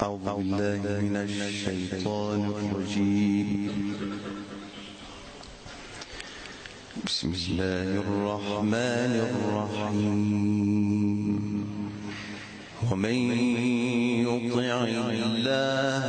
أعوذ بالله من الشيطان الرجيم. بسم الله الرحمن الرحيم. ومن يطع الله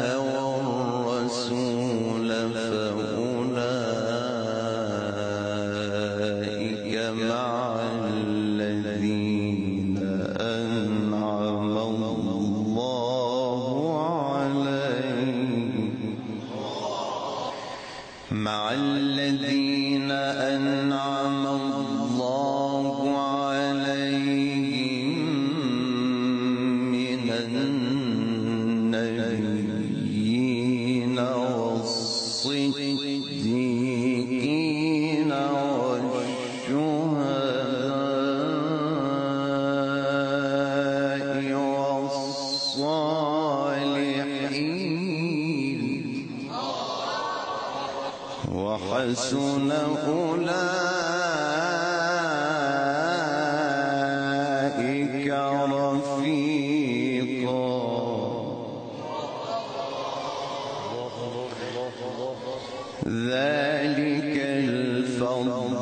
ذلك الفضل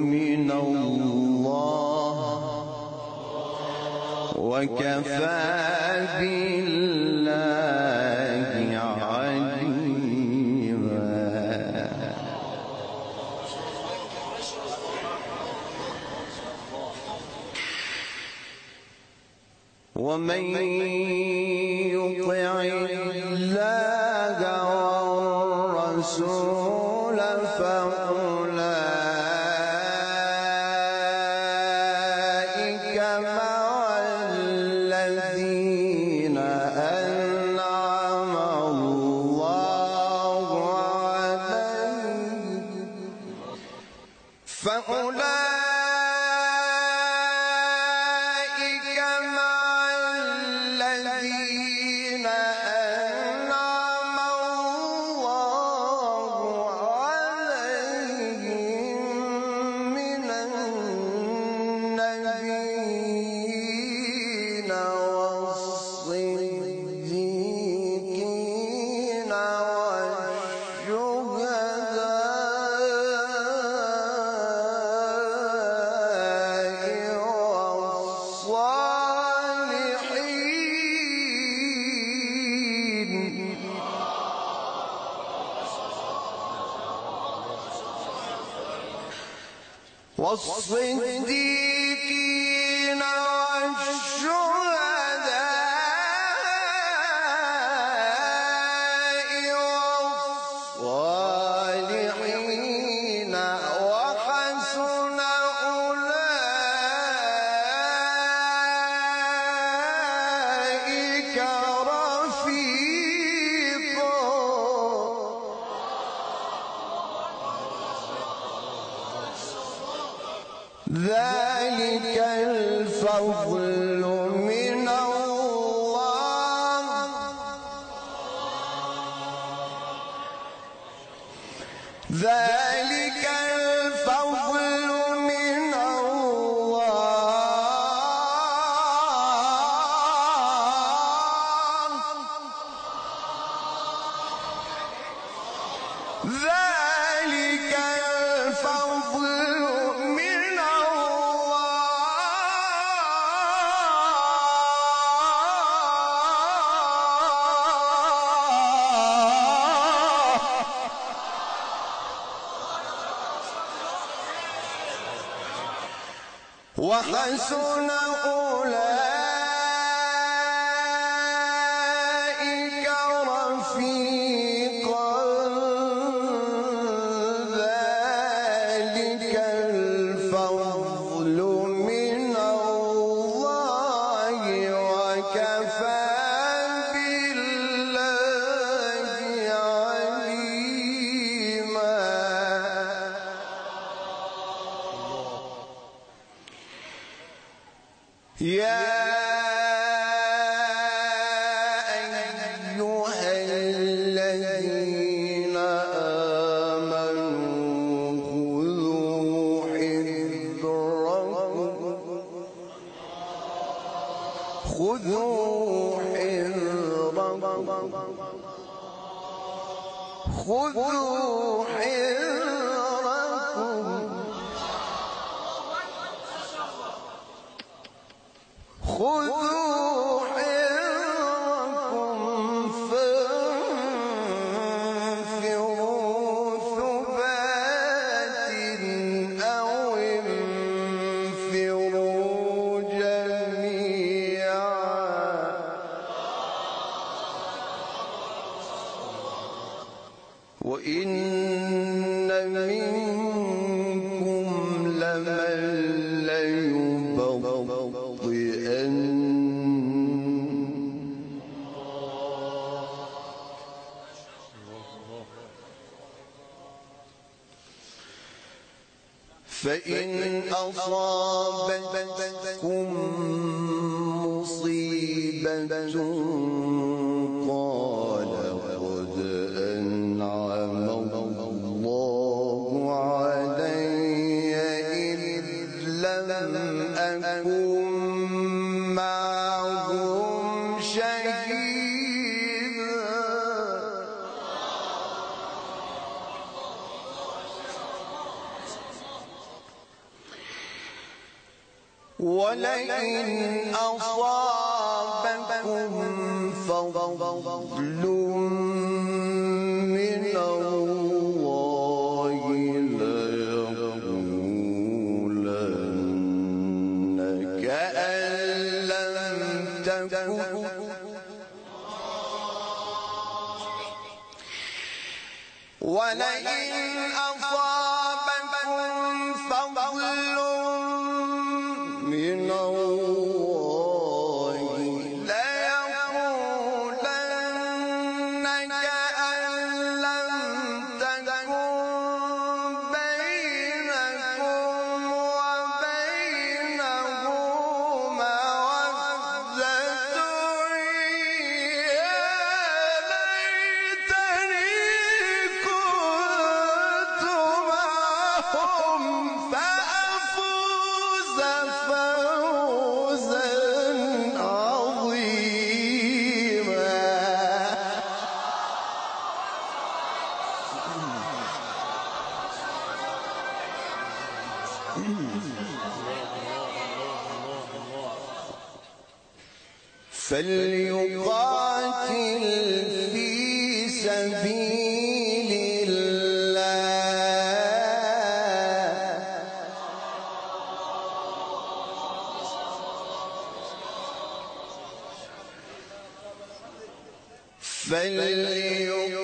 من الله. وكفى بالله عليما. ومن فأولئك والصديقين ذلك الفضل من الله. ذلك الفضل من الله. ذلك يا أيها الذين آمنوا خذوا حذركم. خذوا حذركم. خذوا حذركم. خذوا فانفروا ثبات أو انفروا جميعا وإن فإن أصابتكم مصيبة ولئن أصابكم فضل من الله ليقولن كأن لم تكن. ولئن أصابكم فليقاتل في سبيل الله. فليقاتل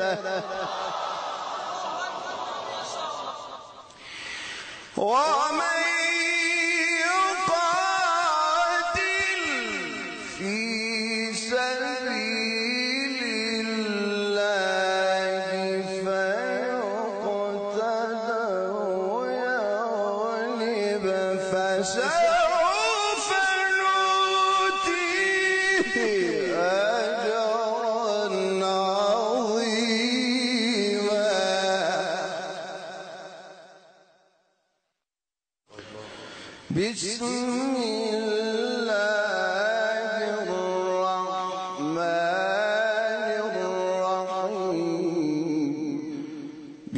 له ومن يقاتل في سبيل الله فيقتل ويغلب فسيقتل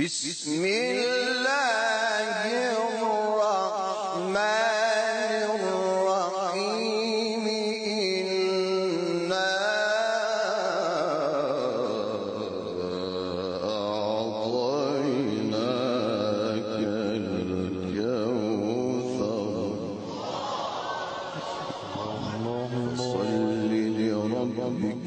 بسم الله الرحمن الرحيم. إنا أعطيناك الكوثر. فصل لربك.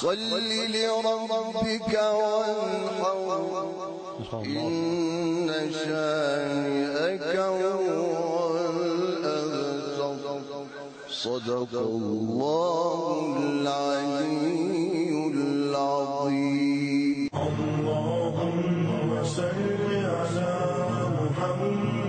صل لربك وانحر. إن شانئك هو صدق الله العلي العظيم. اللهم صل على محمد